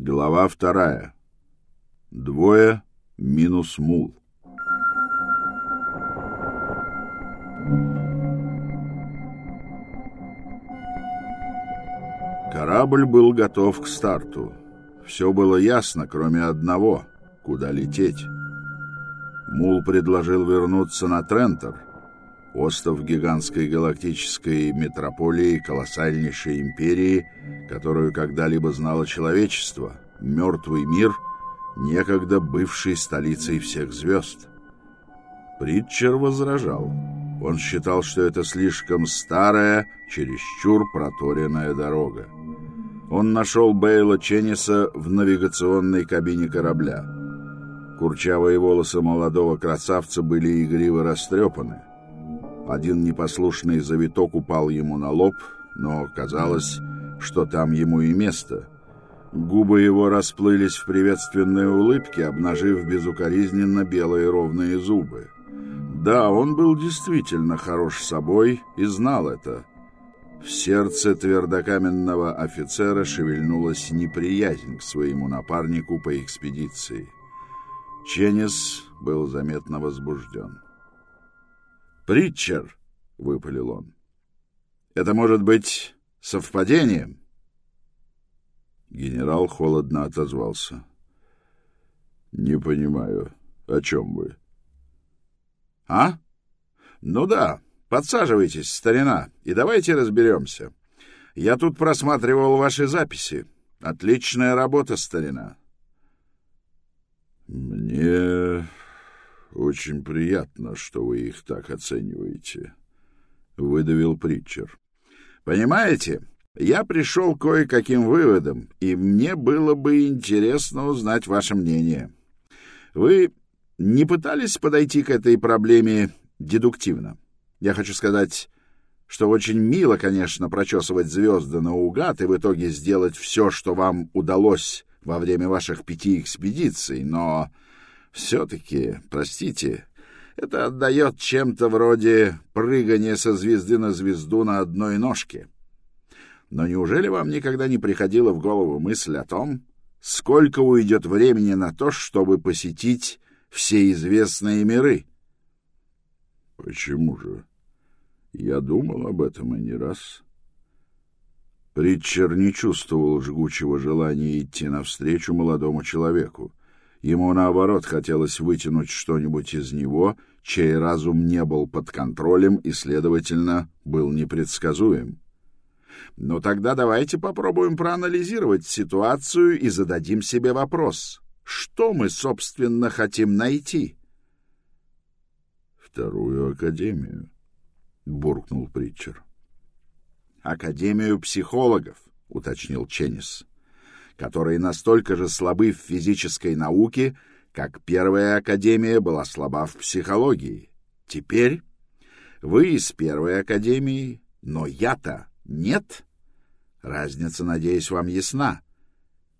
Глава вторая. Двое минус мул. Корабль был готов к старту. Все было ясно, кроме одного — куда лететь. Мул предложил вернуться на Трентер, остров гигантской галактической метрополии колоссальнейшей империи, которую когда-либо знало человечество, мертвый мир, некогда бывший столицей всех звезд. Притчер возражал. Он считал, что это слишком старая, чересчур проторенная дорога. Он нашел Бейла Ченниса в навигационной кабине корабля. Курчавые волосы молодого красавца были игриво растрепаны. Один непослушный завиток упал ему на лоб, но казалось, что там ему и место. Губы его расплылись в приветственной улыбке, обнажив безукоризненно белые ровные зубы. Да, он был действительно хорош собой и знал это. В сердце твердокаменного офицера шевельнулась неприязнь к своему напарнику по экспедиции. Ченнис был заметно возбужден. «Притчер!» — выпалил он. «Это может быть совпадением?» Генерал холодно отозвался. «Не понимаю, о чем вы?» «А? Ну да, подсаживайтесь, старина, и давайте разберемся. Я тут просматривал ваши записи. Отличная работа, старина». «Мне очень приятно, что вы их так оцениваете, выдавил Притчер. Понимаете, я пришел кое-каким выводом, и мне было бы интересно узнать ваше мнение. Вы не пытались подойти к этой проблеме дедуктивно? Я хочу сказать, что очень мило, конечно, прочесывать звезды наугад и в итоге сделать все, что вам удалось во время ваших пяти экспедиций, но все-таки, простите, это отдает чем-то вроде прыгания со звезды на звезду на одной ножке. Но неужели вам никогда не приходила в голову мысль о том, сколько уйдет времени на то, чтобы посетить все известные миры? Почему же? Я думал об этом и не раз. Притчер не чувствовал жгучего желания идти навстречу молодому человеку. Ему, наоборот, хотелось вытянуть что-нибудь из него, чей разум не был под контролем и, следовательно, был непредсказуем. Но тогда давайте попробуем проанализировать ситуацию и зададим себе вопрос. Что мы, собственно, хотим найти? «Вторую академию», — буркнул Притчер. «Академию психологов», — уточнил Ченнис которые настолько же слабы в физической науке, как первая академия была слаба в психологии. Теперь вы из первой академии, но я-то нет. Разница, надеюсь, вам ясна.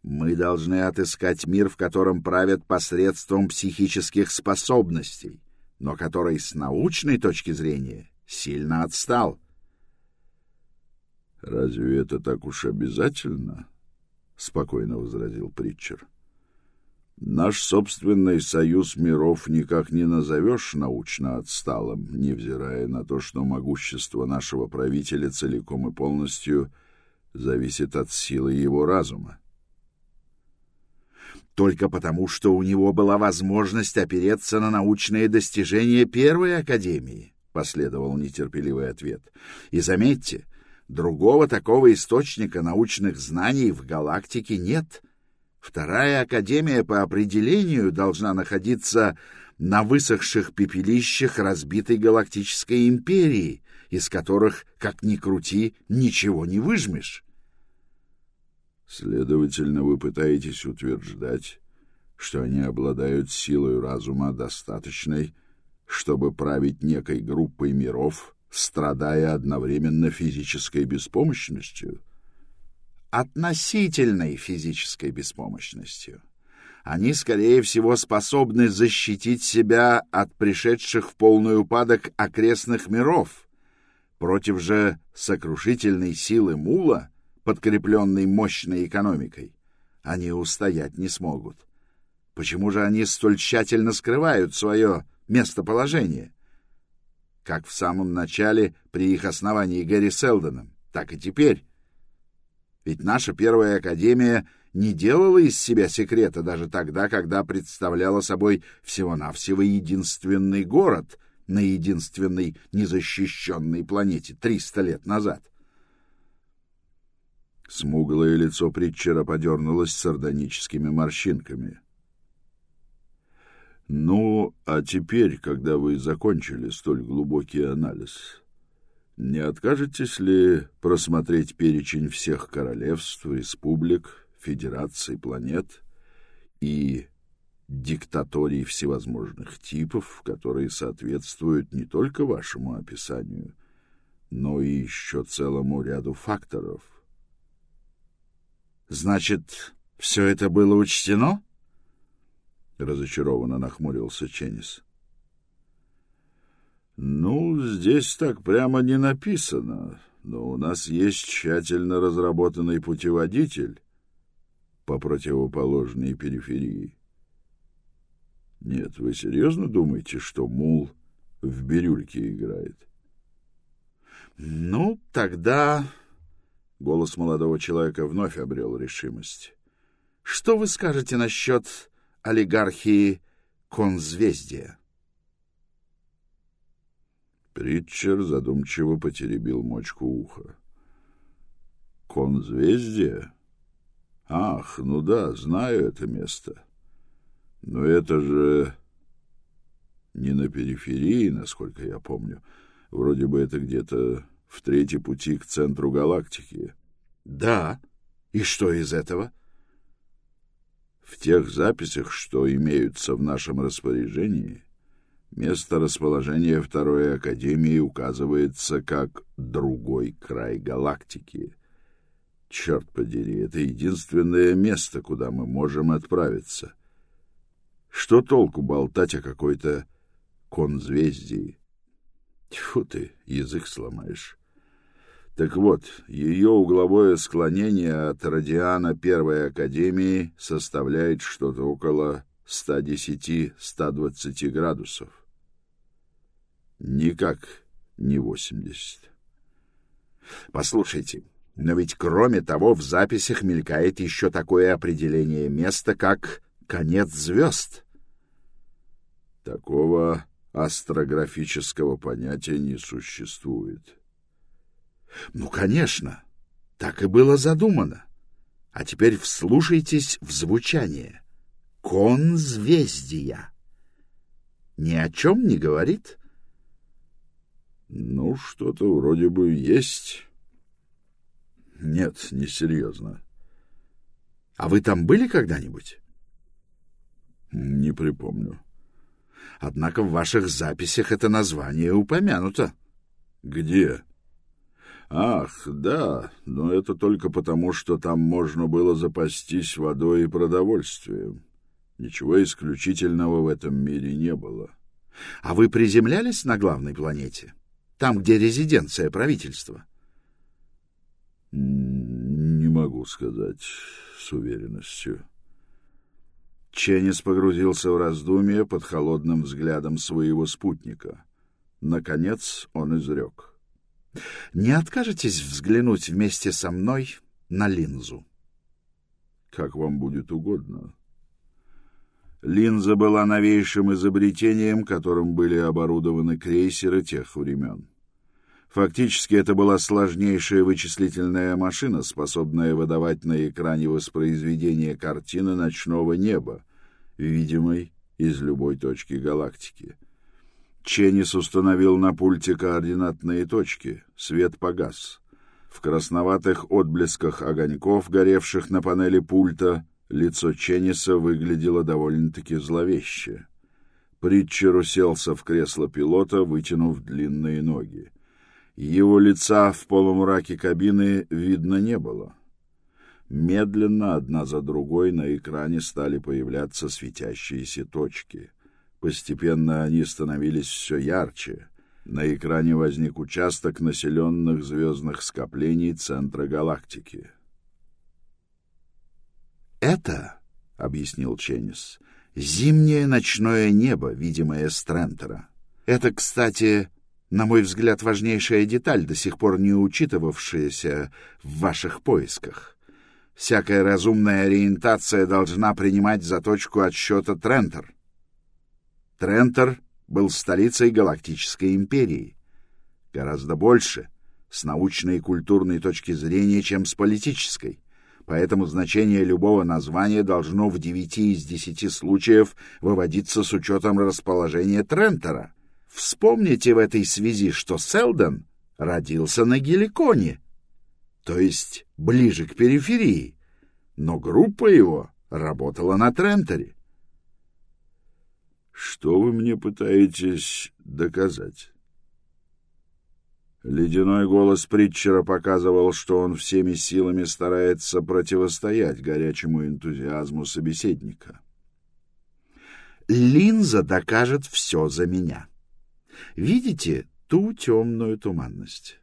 Мы должны отыскать мир, в котором правят посредством психических способностей, но который с научной точки зрения сильно отстал. Разве это так уж обязательно? — спокойно возразил Притчер. «Наш собственный союз миров никак не назовешь научно отсталым, невзирая на то, что могущество нашего правителя целиком и полностью зависит от силы его разума. Только потому, что у него была возможность опереться на научные достижения Первой Академии, — последовал нетерпеливый ответ. И заметьте, — Другого такого источника научных знаний в галактике нет. Вторая академия по определению должна находиться на высохших пепелищах разбитой галактической империи, из которых, как ни крути, ничего не выжмешь. Следовательно, вы пытаетесь утверждать, что они обладают силой разума достаточной, чтобы править некой группой миров, страдая одновременно физической беспомощностью, относительной физической беспомощностью. Они, скорее всего, способны защитить себя от пришедших в полный упадок окрестных миров. Против же сокрушительной силы мула, подкрепленной мощной экономикой, они устоять не смогут. Почему же они столь тщательно скрывают свое местоположение? Как в самом начале при их основании Гэри Селдоном, так и теперь. Ведь наша первая академия не делала из себя секрета даже тогда, когда представляла собой всего-навсего единственный город на единственной незащищенной планете 300 лет назад. Смуглое лицо Притчера подернулось сардоническими морщинками. «Ну, а теперь, когда вы закончили столь глубокий анализ, не откажетесь ли просмотреть перечень всех королевств, республик, федераций планет и диктаторий всевозможных типов, которые соответствуют не только вашему описанию, но и еще целому ряду факторов. Значит, все это было учтено? Разочарованно нахмурился Ченнис. Ну, здесь так прямо не написано, но у нас есть тщательно разработанный путеводитель, по противоположной периферии. Нет, вы серьезно думаете, что мул в бирюльке играет? Ну, тогда... Голос молодого человека вновь обрел решимость. Что вы скажете насчет олигархии конзвездия? Притчер задумчиво потеребил мочку уха. Конзвездие? Ах, ну да, знаю это место. Но это же не на периферии, насколько я помню. Вроде бы это где-то в третьей пути к центру галактики. Да. И что из этого? В тех записях, что имеются в нашем распоряжении, место расположения второй академии указывается как другой край галактики. Черт подери, это единственное место, куда мы можем отправиться. Что толку болтать о какой-то конзвездии? Тьфу ты, язык сломаешь. Так вот, ее угловое склонение от радиана Первой Академии составляет что-то около 110-120 градусов. Никак не 80. Послушайте, но ведь кроме того в записях мелькает еще такое определение места, как «конец звезд». Такого астрографического понятия не существует. Ну, конечно, так и было задумано. А теперь вслушайтесь в звучание. Конзвездия. Ни о чем не говорит? Ну, что-то вроде бы есть нет, несерьезно. А вы там были когда-нибудь? Не припомню. Однако в ваших записях это название упомянуто. Где? Ах, да, но это только потому, что там можно было запастись водой и продовольствием. Ничего исключительного в этом мире не было. А вы приземлялись на главной планете? Там, где резиденция правительства? — не могу сказать с уверенностью. Ченнис погрузился в раздумье под холодным взглядом своего спутника. Наконец он изрек. «Не откажетесь взглянуть вместе со мной на линзу?» «Как вам будет угодно». Линза была новейшим изобретением, которым были оборудованы крейсеры тех времен. Фактически это была сложнейшая вычислительная машина, способная выдавать на экране воспроизведение картины ночного неба, видимой из любой точки галактики. Ченнис установил на пульте координатные точки. Свет погас. В красноватых отблесках огоньков, горевших на панели пульта, лицо Ченниса выглядело довольно-таки зловеще. Притчер уселся в кресло пилота, вытянув длинные ноги. Его лица в полумраке кабины видно не было. Медленно, одна за другой, на экране стали появляться светящиеся точки. Постепенно они становились все ярче. На экране возник участок населенных звездных скоплений центра галактики. Это, — объяснил Ченнис, — зимнее ночное небо, видимое с Трентера. Это, кстати, на мой взгляд, важнейшая деталь, до сих пор не учитывавшаяся в ваших поисках. Всякая разумная ориентация должна принимать за точку отсчета Трентер. Трентер был столицей Галактической империи. Гораздо больше, с научной и культурной точки зрения, чем с политической. Поэтому значение любого названия должно в девяти из десяти случаев выводиться с учетом расположения Трентера. Вспомните в этой связи, что Селдон родился на Геликоне, то есть ближе к периферии, но группа его работала на Трентере. Что вы мне пытаетесь доказать? Ледяной голос Притчера показывал, что он всеми силами старается противостоять горячему энтузиазму собеседника. «Линза докажет все за меня. Видите ту темную туманность?»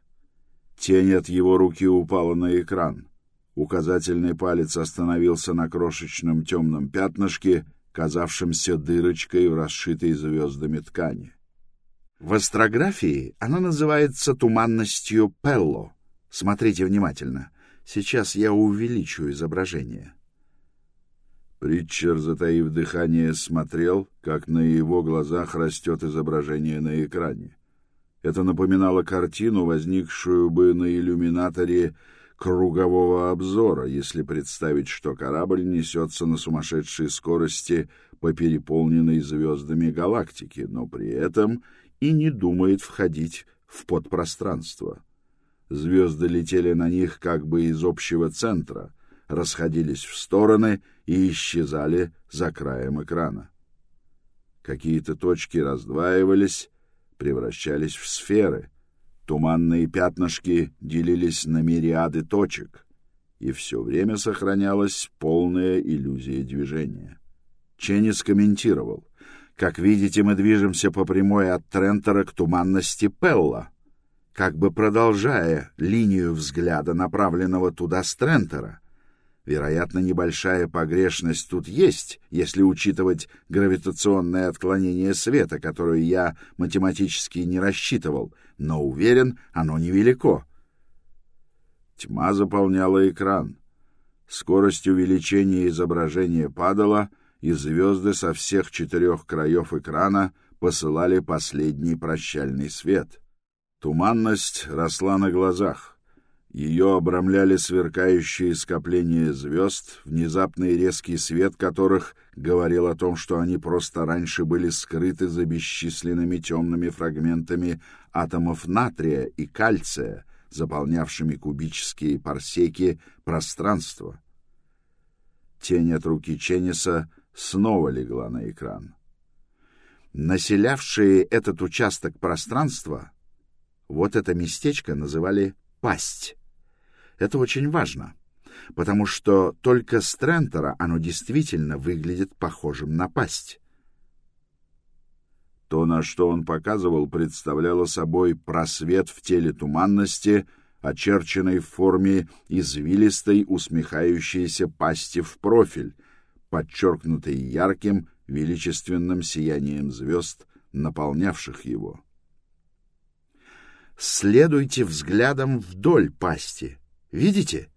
Тень от его руки упала на экран. Указательный палец остановился на крошечном темном пятнышке — казавшимся дырочкой в расшитой звездами ткани. В астрографии она называется туманностью Пелло. Смотрите внимательно. Сейчас я увеличу изображение. Притчер, затаив дыхание, смотрел, как на его глазах растет изображение на экране. Это напоминало картину, возникшую бы на иллюминаторе кругового обзора, если представить, что корабль несется на сумасшедшей скорости по переполненной звездами галактике, но при этом и не думает входить в подпространство. Звезды летели на них как бы из общего центра, расходились в стороны и исчезали за краем экрана. Какие-то точки раздваивались, превращались в сферы — Туманные пятнышки делились на мириады точек, и все время сохранялась полная иллюзия движения. Ченнис комментировал. «Как видите, мы движемся по прямой от Трентера к туманности Пелла, как бы продолжая линию взгляда, направленного туда с Трентера. Вероятно, небольшая погрешность тут есть, если учитывать гравитационное отклонение света, которое я математически не рассчитывал, но уверен, оно невелико. Тьма заполняла экран. Скорость увеличения изображения падала, и звезды со всех четырех краев экрана посылали последний прощальный свет. Туманность росла на глазах. Ее обрамляли сверкающие скопления звезд, внезапный резкий свет которых говорил о том, что они просто раньше были скрыты за бесчисленными темными фрагментами атомов натрия и кальция, заполнявшими кубические парсеки пространства. Тень от руки Ченниса снова легла на экран. Населявшие этот участок пространства, вот это местечко называли «пасть». Это очень важно, потому что только с Трентера оно действительно выглядит похожим на пасть. То, на что он показывал, представляло собой просвет в теле туманности, очерченной в форме извилистой усмехающейся пасти в профиль, подчеркнутой ярким величественным сиянием звезд, наполнявших его. Следуйте взглядом вдоль пасти — Видите?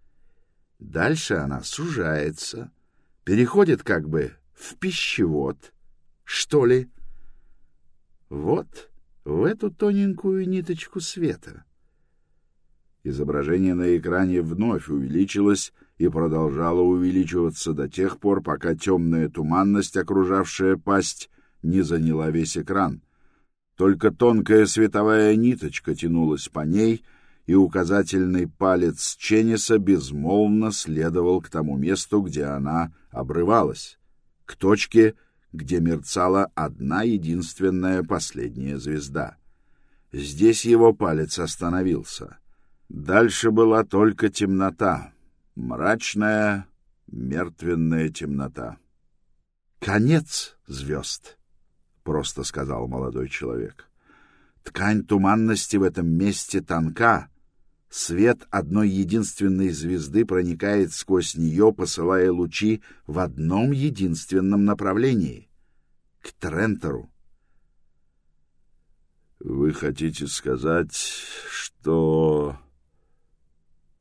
Дальше она сужается, переходит как бы в пищевод, что ли. Вот в эту тоненькую ниточку света. Изображение на экране вновь увеличилось и продолжало увеличиваться до тех пор, пока темная туманность, окружавшая пасть, не заняла весь экран. Только тонкая световая ниточка тянулась по ней — и указательный палец Ченниса безмолвно следовал к тому месту, где она обрывалась, к точке, где мерцала одна единственная последняя звезда. Здесь его палец остановился. Дальше была только темнота, мрачная, мертвенная темнота. «Конец звезд», — просто сказал молодой человек. «Ткань туманности в этом месте тонка, Свет одной единственной звезды проникает сквозь нее, посылая лучи в одном единственном направлении — к Трентору. «Вы хотите сказать, что...»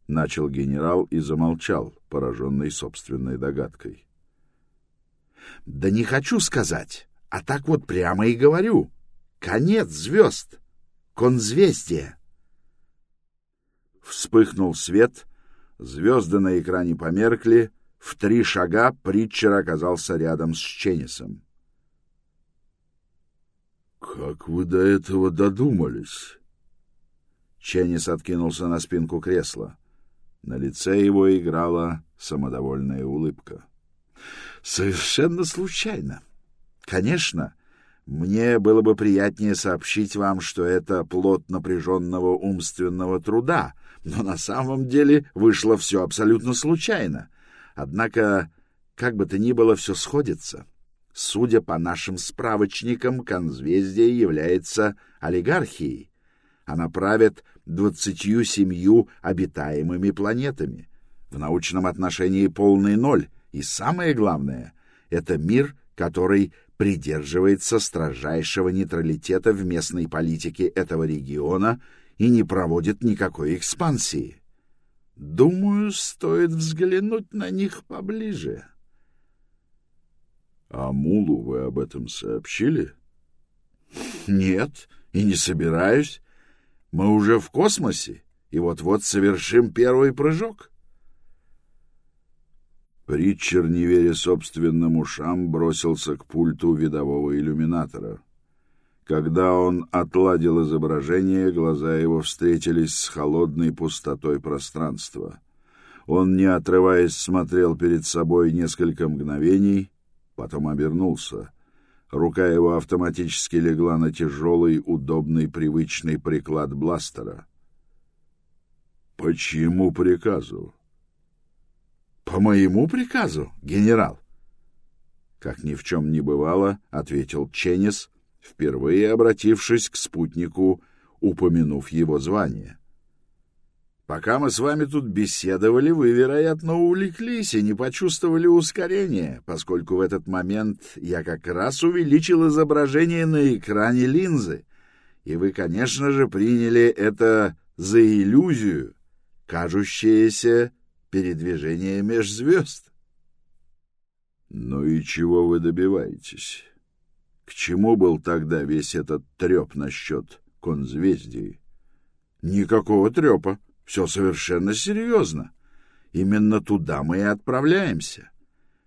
Начал генерал и замолчал, пораженный собственной догадкой. «Да не хочу сказать, а так вот прямо и говорю. Конец звезд, конзвездие». Вспыхнул свет, звезды на экране померкли, в три шага Притчер оказался рядом с Ченнисом. «Как вы до этого додумались?» Ченнис откинулся на спинку кресла. На лице его играла самодовольная улыбка. «Совершенно случайно. Конечно, мне было бы приятнее сообщить вам, что это плод напряженного умственного труда, но на самом деле вышло все абсолютно случайно. Однако, как бы то ни было, все сходится. Судя по нашим справочникам, конзвездие является олигархией. Она правит двадцатью семью обитаемыми планетами. В научном отношении полный ноль. И самое главное — это мир, который придерживается строжайшего нейтралитета в местной политике этого региона и не проводит никакой экспансии. Думаю, стоит взглянуть на них поближе. — А Мулу вы об этом сообщили? — Нет, и не собираюсь. Мы уже в космосе, и вот-вот совершим первый прыжок. Притчер, не веря собственным ушам, бросился к пульту видового иллюминатора — когда он отладил изображение, глаза его встретились с холодной пустотой пространства. Он, не отрываясь, смотрел перед собой несколько мгновений, потом обернулся. Рука его автоматически легла на тяжелый, удобный, привычный приклад бластера. «По чьему приказу?» «По моему приказу, генерал!» Как ни в чем не бывало, ответил Ченнис, впервые обратившись к спутнику, упомянув его звание. Пока мы с вами тут беседовали, вы, вероятно, увлеклись и не почувствовали ускорения, поскольку в этот момент я как раз увеличил изображение на экране линзы, и вы, конечно же, приняли это за иллюзию, кажущееся передвижение межзвезд. Ну и чего вы добиваетесь? К чему был тогда весь этот треп насчет конзвездий? Никакого трепа. Все совершенно серьезно. Именно туда мы и отправляемся.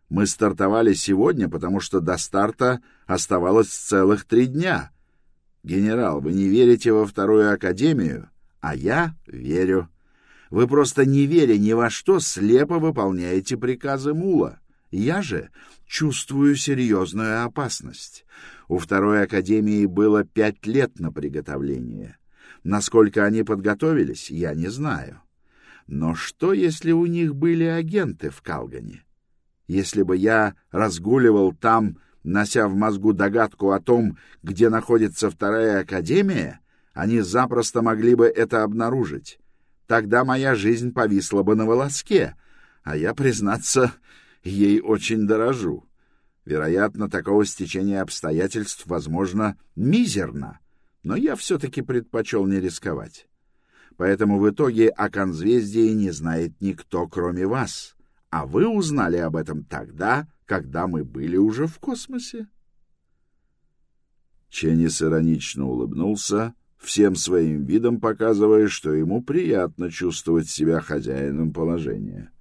Мы стартовали сегодня, потому что до старта оставалось целых три дня. Генерал, вы не верите во вторую академию, а я верю. Вы просто не веря ни во что, слепо выполняете приказы Мула. Я же чувствую серьезную опасность. У второй академии было пять лет на приготовление. Насколько они подготовились, я не знаю. Но что, если у них были агенты в Калгане? Если бы я разгуливал там, нося в мозгу догадку о том, где находится вторая академия, они запросто могли бы это обнаружить. Тогда моя жизнь повисла бы на волоске, а я, признаться, ей очень дорожу. Вероятно, такого стечения обстоятельств, возможно, мизерно, но я все-таки предпочел не рисковать. Поэтому в итоге о конзвездии не знает никто, кроме вас, а вы узнали об этом тогда, когда мы были уже в космосе. Ченнис иронично улыбнулся, всем своим видом показывая, что ему приятно чувствовать себя хозяином положения. —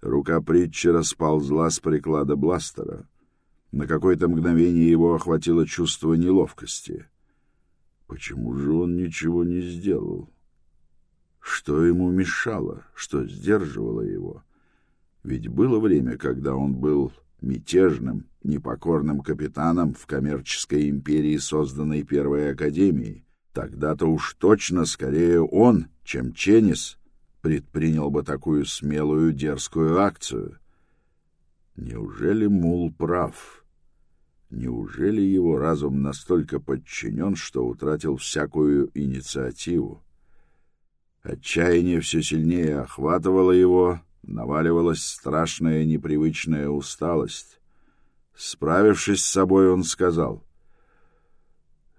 Рука Притчера сползла с приклада бластера. На какое-то мгновение его охватило чувство неловкости. Почему же он ничего не сделал? Что ему мешало, что сдерживало его? Ведь было время, когда он был мятежным, непокорным капитаном в коммерческой империи, созданной Первой Академией. Тогда-то уж точно скорее он, чем Ченнис, предпринял бы такую смелую дерзкую акцию. Неужели Мул прав? Неужели его разум настолько подчинен, что утратил всякую инициативу? Отчаяние все сильнее охватывало его, наваливалась страшная непривычная усталость. Справившись с собой, он сказал,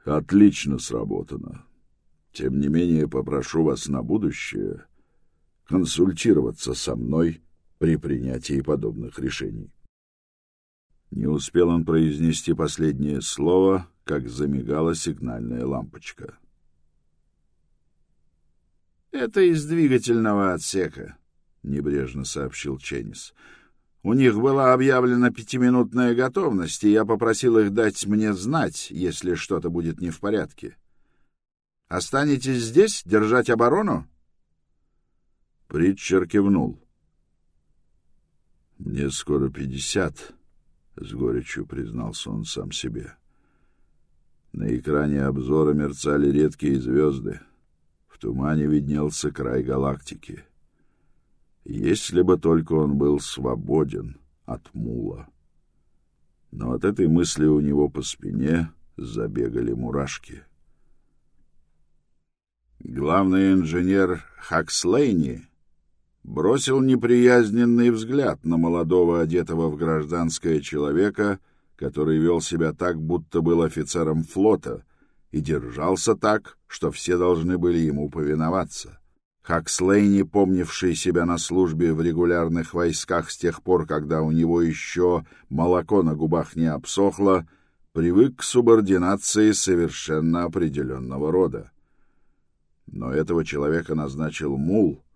«Отлично сработано. Тем не менее, попрошу вас на будущее консультироваться со мной при принятии подобных решений». Не успел он произнести последнее слово, как замигала сигнальная лампочка. «Это из двигательного отсека», — небрежно сообщил Ченнис. «У них была объявлена пятиминутная готовность, и я попросил их дать мне знать, если что-то будет не в порядке. Останетесь здесь, держать оборону?» Притчер кивнул. «Мне скоро пятьдесят», — с горечью признался он сам себе. На экране обзора мерцали редкие звезды. В тумане виднелся край галактики. Если бы только он был свободен от мула. Но от этой мысли у него по спине забегали мурашки. Главный инженер Хакслейни бросил неприязненный взгляд на молодого, одетого в гражданское человека, который вел себя так, будто был офицером флота, и держался так, что все должны были ему повиноваться. Хакслейни, помнивший себя на службе в регулярных войсках с тех пор, когда у него еще молоко на губах не обсохло, привык к субординации совершенно определенного рода. Но этого человека назначил мул —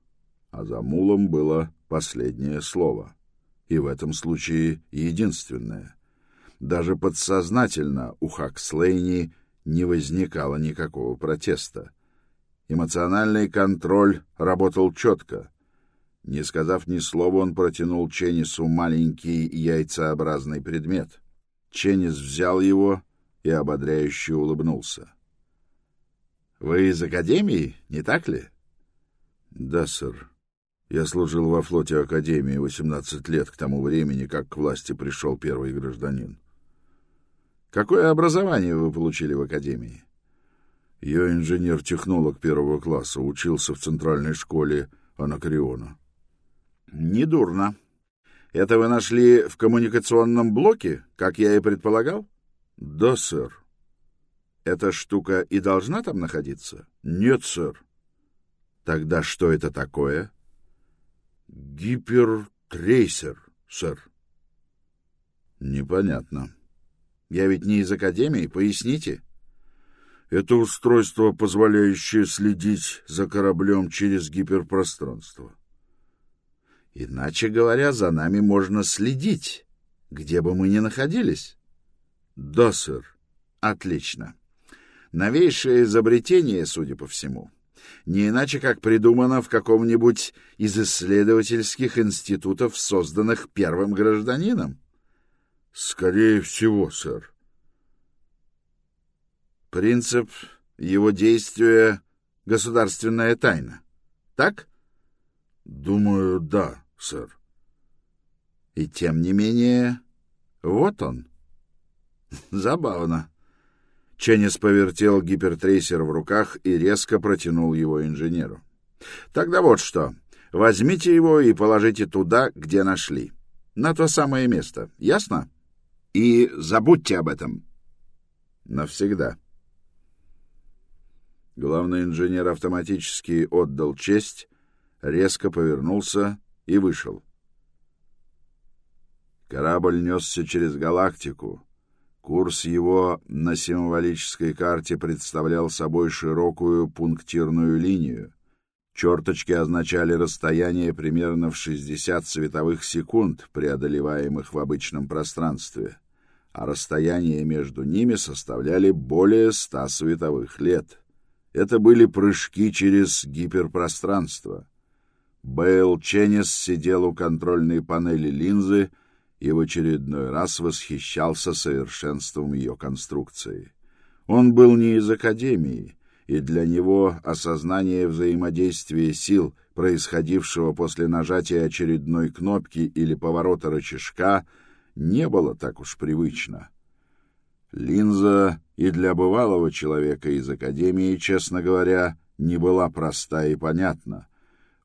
а за мулом было последнее слово. И в этом случае единственное. Даже подсознательно у Хакслейни не возникало никакого протеста. Эмоциональный контроль работал четко. Не сказав ни слова, он протянул Ченнису маленький яйцеобразный предмет. Ченнис взял его и ободряюще улыбнулся. — Вы из Академии, не так ли? — Да, сэр. Я служил во флоте Академии 18 лет к тому времени, как к власти пришел первый гражданин. Какое образование вы получили в Академии? Я инженер-технолог первого класса, учился в центральной школе Анакреона. Недурно. Это вы нашли в коммуникационном блоке, как я и предполагал? Да, сэр. Эта штука и должна там находиться? Нет, сэр. Тогда что это такое? — Гипертрейсер, сэр. Непонятно. Я ведь не из Академии, поясните. Это устройство, позволяющее следить за кораблем через гиперпространство. Иначе говоря, за нами можно следить, где бы мы ни находились. Да, сэр. Отлично. Новейшее изобретение, судя по всему не иначе как придумано в каком-нибудь из исследовательских институтов, созданных первым гражданином? — Скорее всего, сэр. Принцип его действия — государственная тайна. Так? — Думаю, да, сэр. И тем не менее, вот он. Забавно. Ченнис повертел гипертрейсер в руках и резко протянул его инженеру. «Тогда вот что. Возьмите его и положите туда, где нашли. На то самое место. Ясно? И забудьте об этом. Навсегда». Главный инженер автоматически отдал честь, резко повернулся и вышел. Корабль несся через галактику, Курс его на символической карте представлял собой широкую пунктирную линию. Черточки означали расстояние примерно в 60 световых секунд, преодолеваемых в обычном пространстве, а расстояние между ними составляли более 100 световых лет. Это были прыжки через гиперпространство. Бейл Ченнис сидел у контрольной панели линзы — и в очередной раз восхищался совершенством ее конструкции. Он был не из Академии, и для него осознание взаимодействия сил, происходившего после нажатия очередной кнопки или поворота рычажка, не было так уж привычно. Линза и для бывалого человека из Академии, честно говоря, не была проста и понятна.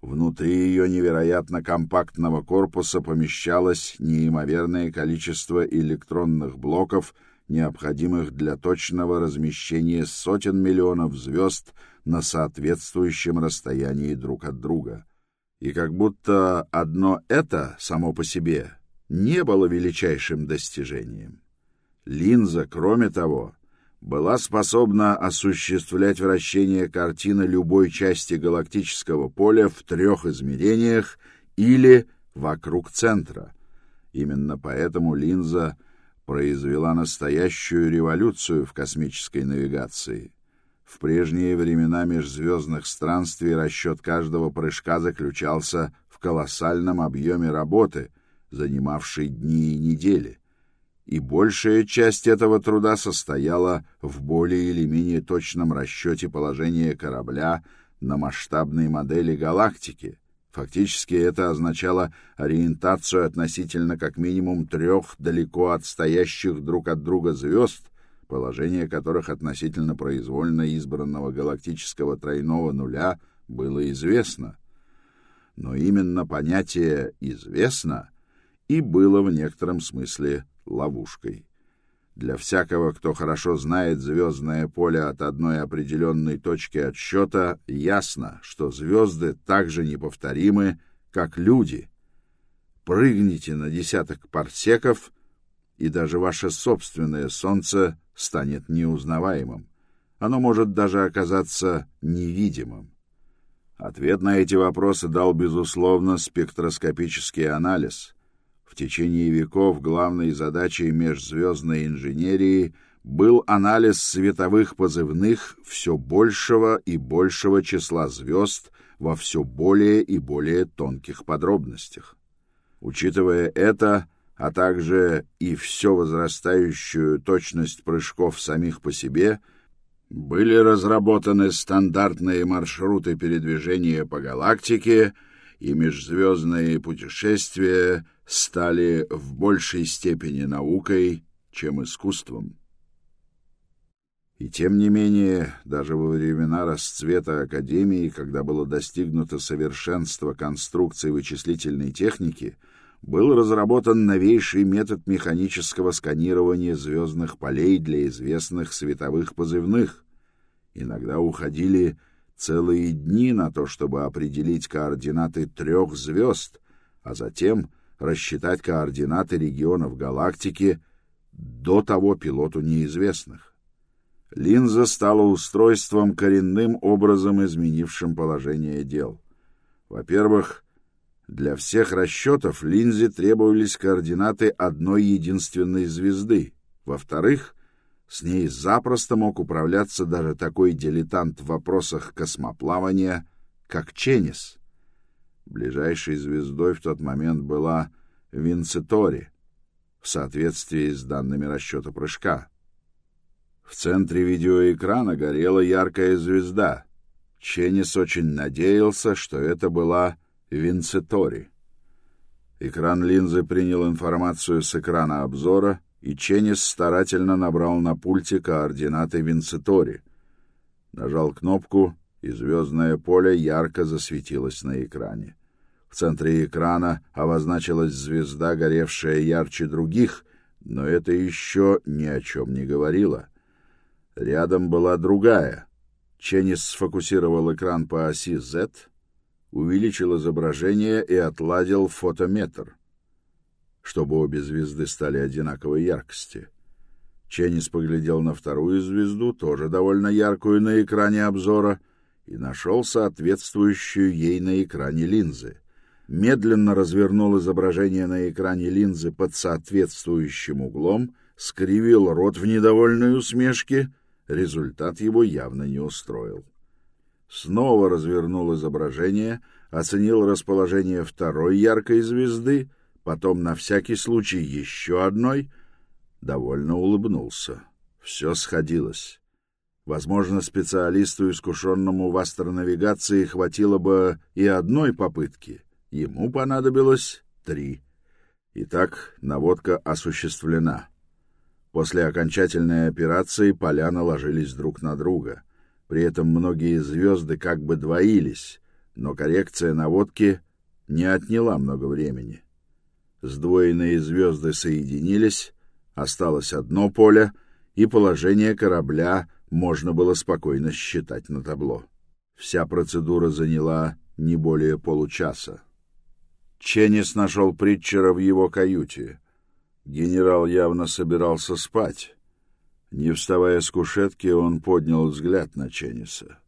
Внутри ее невероятно компактного корпуса помещалось неимоверное количество электронных блоков, необходимых для точного размещения сотен миллионов звезд на соответствующем расстоянии друг от друга. И как будто одно это само по себе не было величайшим достижением. Линза, кроме того, была способна осуществлять вращение картины любой части галактического поля в трех измерениях или вокруг центра. Именно поэтому линза произвела настоящую революцию в космической навигации. В прежние времена межзвездных странствий расчет каждого прыжка заключался в колоссальном объеме работы, занимавшей дни и недели и большая часть этого труда состояла в более или менее точном расчете положения корабля на масштабной модели галактики. Фактически это означало ориентацию относительно как минимум трех далеко отстоящих друг от друга звезд, положение которых относительно произвольно избранного галактического тройного нуля было известно. Но именно понятие «известно» и было в некотором смысле ловушкой. Для всякого, кто хорошо знает звездное поле от одной определенной точки отсчета, ясно, что звезды так же неповторимы, как люди. Прыгните на десяток парсеков, и даже ваше собственное солнце станет неузнаваемым. Оно может даже оказаться невидимым. Ответ на эти вопросы дал, безусловно, спектроскопический анализ — в течение веков главной задачей межзвездной инженерии был анализ световых позывных все большего и большего числа звезд во все более и более тонких подробностях. Учитывая это, а также и все возрастающую точность прыжков самих по себе, были разработаны стандартные маршруты передвижения по галактике и межзвездные путешествия стали в большей степени наукой, чем искусством. И тем не менее, даже во времена расцвета Академии, когда было достигнуто совершенство конструкции вычислительной техники, был разработан новейший метод механического сканирования звездных полей для известных световых позывных. Иногда уходили целые дни на то, чтобы определить координаты трех звезд, а затем рассчитать координаты регионов галактики до того пилоту неизвестных. Линза стала устройством коренным образом изменившим положение дел. Во-первых, для всех расчетов линзе требовались координаты одной единственной звезды. Во-вторых, с ней запросто мог управляться даже такой дилетант в вопросах космоплавания, как Ченнис. Ближайшей звездой в тот момент была Винцитори, в соответствии с данными расчета прыжка. В центре видеоэкрана горела яркая звезда. Ченнис очень надеялся, что это была Винцитори. Экран линзы принял информацию с экрана обзора, и Ченнис старательно набрал на пульте координаты Винцитори. Нажал кнопку, и звездное поле ярко засветилось на экране. В центре экрана обозначилась звезда, горевшая ярче других, но это еще ни о чем не говорило. Рядом была другая. Ченнис сфокусировал экран по оси Z, увеличил изображение и отладил фотометр, чтобы обе звезды стали одинаковой яркости. Ченнис поглядел на вторую звезду, тоже довольно яркую на экране обзора, и нашел соответствующую ей на экране линзы медленно развернул изображение на экране линзы под соответствующим углом, скривил рот в недовольной усмешке. Результат его явно не устроил. Снова развернул изображение, оценил расположение второй яркой звезды, потом на всякий случай еще одной, довольно улыбнулся. Все сходилось. Возможно, специалисту, искушенному в астронавигации, хватило бы и одной попытки — Ему понадобилось три. Итак, наводка осуществлена. После окончательной операции поля наложились друг на друга. При этом многие звезды как бы двоились, но коррекция наводки не отняла много времени. Сдвоенные звезды соединились, осталось одно поле, и положение корабля можно было спокойно считать на табло. Вся процедура заняла не более получаса. Ченнис нашел Притчера в его каюте. Генерал явно собирался спать. Не вставая с кушетки, он поднял взгляд на Ченниса.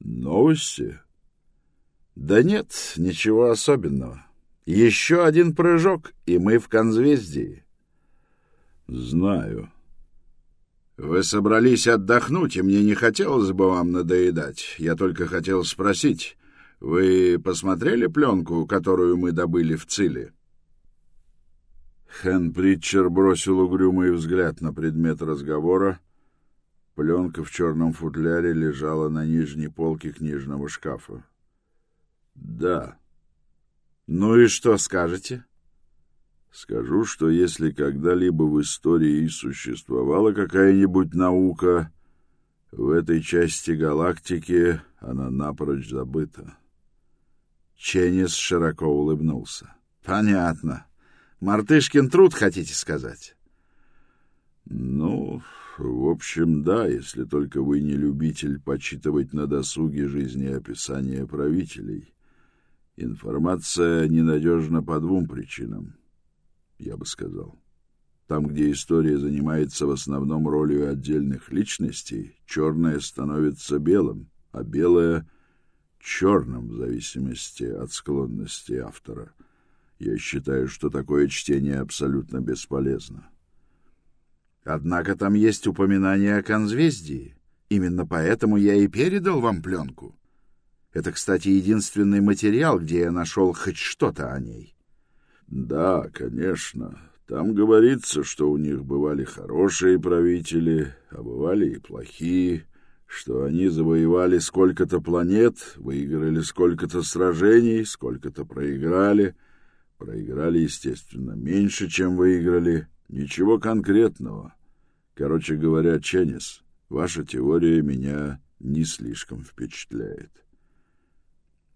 «Новости?» «Да нет, ничего особенного. Еще один прыжок, и мы в конзвездии». «Знаю». «Вы собрались отдохнуть, и мне не хотелось бы вам надоедать. Я только хотел спросить, вы посмотрели пленку, которую мы добыли в Циле?» Хэн Притчер бросил угрюмый взгляд на предмет разговора. Пленка в черном футляре лежала на нижней полке книжного шкафа. «Да». «Ну и что скажете?» Скажу, что если когда-либо в истории существовала какая-нибудь наука, в этой части галактики она напрочь забыта. Ченнис широко улыбнулся. Понятно. Мартышкин труд, хотите сказать? Ну, в общем, да, если только вы не любитель почитывать на досуге жизнеописания правителей. Информация ненадежна по двум причинам я бы сказал. Там, где история занимается в основном ролью отдельных личностей, черное становится белым, а белое — черным в зависимости от склонности автора. Я считаю, что такое чтение абсолютно бесполезно. Однако там есть упоминание о конзвездии. Именно поэтому я и передал вам пленку. Это, кстати, единственный материал, где я нашел хоть что-то о ней. Да, конечно. Там говорится, что у них бывали хорошие правители, а бывали и плохие, что они завоевали сколько-то планет, выиграли сколько-то сражений, сколько-то проиграли. Проиграли, естественно, меньше, чем выиграли. Ничего конкретного. Короче говоря, Ченнис, ваша теория меня не слишком впечатляет.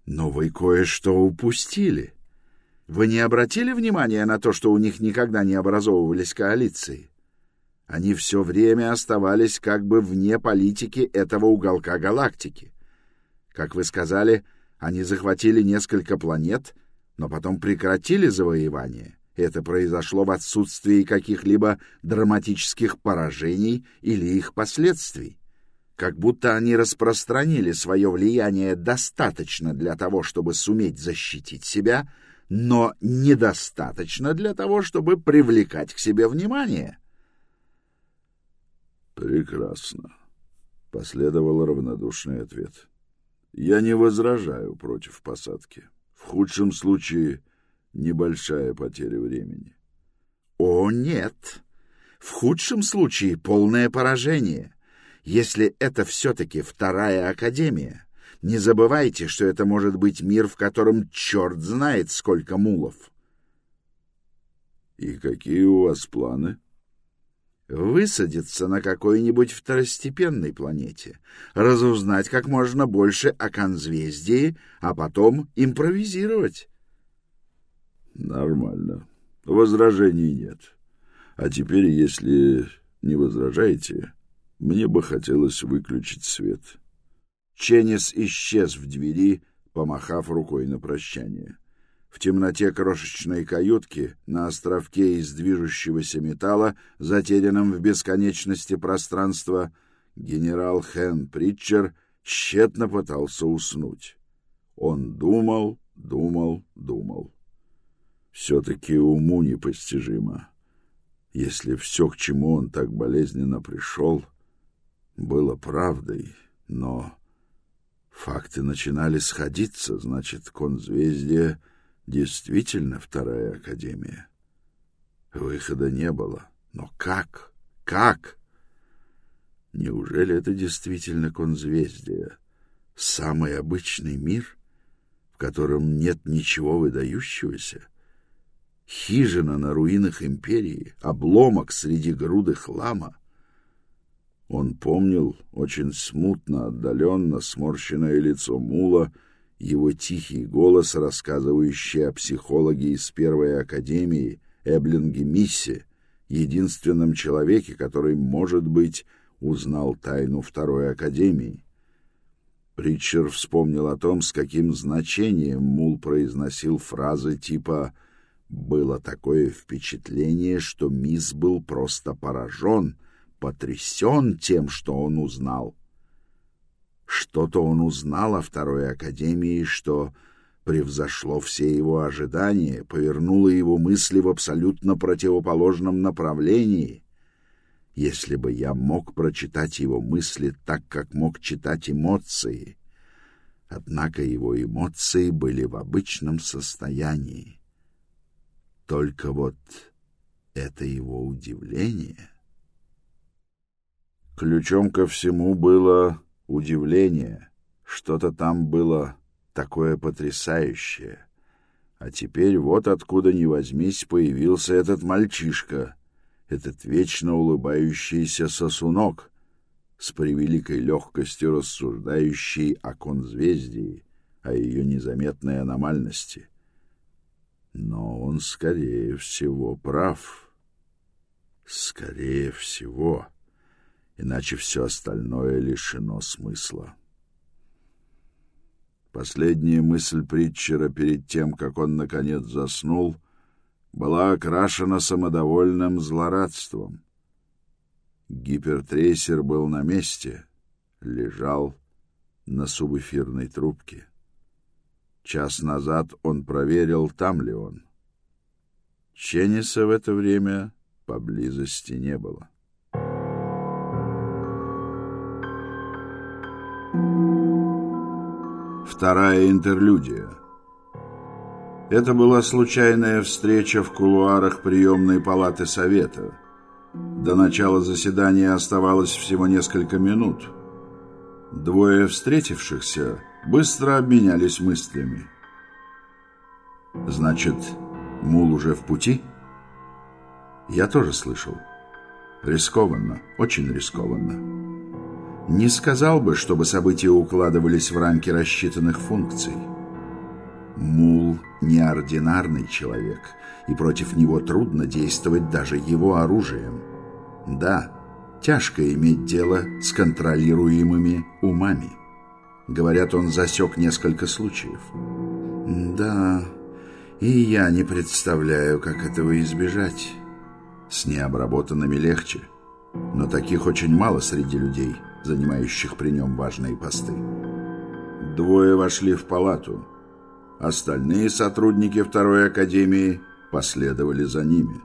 Но вы кое-что упустили. Вы не обратили внимания на то, что у них никогда не образовывались коалиции? Они все время оставались как бы вне политики этого уголка галактики. Как вы сказали, они захватили несколько планет, но потом прекратили завоевание. Это произошло в отсутствии каких-либо драматических поражений или их последствий. Как будто они распространили свое влияние достаточно для того, чтобы суметь защитить себя — но недостаточно для того, чтобы привлекать к себе внимание. Прекрасно, последовал равнодушный ответ. Я не возражаю против посадки. В худшем случае небольшая потеря времени. О, нет. В худшем случае полное поражение. Если это все-таки вторая академия, не забывайте, что это может быть мир, в котором черт знает, сколько мулов. И какие у вас планы? Высадиться на какой-нибудь второстепенной планете, разузнать как можно больше о конзвездии, а потом импровизировать. Нормально. Возражений нет. А теперь, если не возражаете, мне бы хотелось выключить свет. — Ченнис исчез в двери, помахав рукой на прощание. В темноте крошечной каютки, на островке из движущегося металла, затерянном в бесконечности пространства, генерал Хэн Притчер тщетно пытался уснуть. Он думал, думал, думал. Все-таки уму непостижимо. Если все, к чему он так болезненно пришел, было правдой, но... Факты начинали сходиться, значит, конзвездие действительно вторая академия. Выхода не было. Но как? Как? Неужели это действительно конзвездие? Самый обычный мир, в котором нет ничего выдающегося? Хижина на руинах империи, обломок среди груды хлама? Он помнил очень смутно, отдаленно сморщенное лицо Мула, его тихий голос, рассказывающий о психологе из первой академии Эблинге Миссе, единственном человеке, который, может быть, узнал тайну второй академии. Притчер вспомнил о том, с каким значением Мул произносил фразы типа «Было такое впечатление, что мисс был просто поражен», потрясен тем, что он узнал. Что-то он узнал о Второй Академии, что превзошло все его ожидания, повернуло его мысли в абсолютно противоположном направлении. Если бы я мог прочитать его мысли так, как мог читать эмоции. Однако его эмоции были в обычном состоянии. Только вот это его удивление... Ключом ко всему было удивление. Что-то там было такое потрясающее. А теперь вот откуда ни возьмись появился этот мальчишка, этот вечно улыбающийся сосунок, с превеликой легкостью рассуждающий о конзвездии, о ее незаметной аномальности. Но он, скорее всего, прав. Скорее всего иначе все остальное лишено смысла. Последняя мысль Притчера перед тем, как он, наконец, заснул, была окрашена самодовольным злорадством. Гипертрейсер был на месте, лежал на субэфирной трубке. Час назад он проверил, там ли он. Ченниса в это время поблизости не было. Вторая интерлюдия. Это была случайная встреча в кулуарах приемной палаты Совета. До начала заседания оставалось всего несколько минут. Двое встретившихся быстро обменялись мыслями. «Значит, Мул уже в пути?» «Я тоже слышал. Рискованно, очень рискованно». Не сказал бы, чтобы события укладывались в рамки рассчитанных функций. Мул — неординарный человек, и против него трудно действовать даже его оружием. Да, тяжко иметь дело с контролируемыми умами. Говорят, он засек несколько случаев. Да, и я не представляю, как этого избежать. С необработанными легче, но таких очень мало среди людей — занимающих при нем важные посты. Двое вошли в палату. Остальные сотрудники второй академии последовали за ними.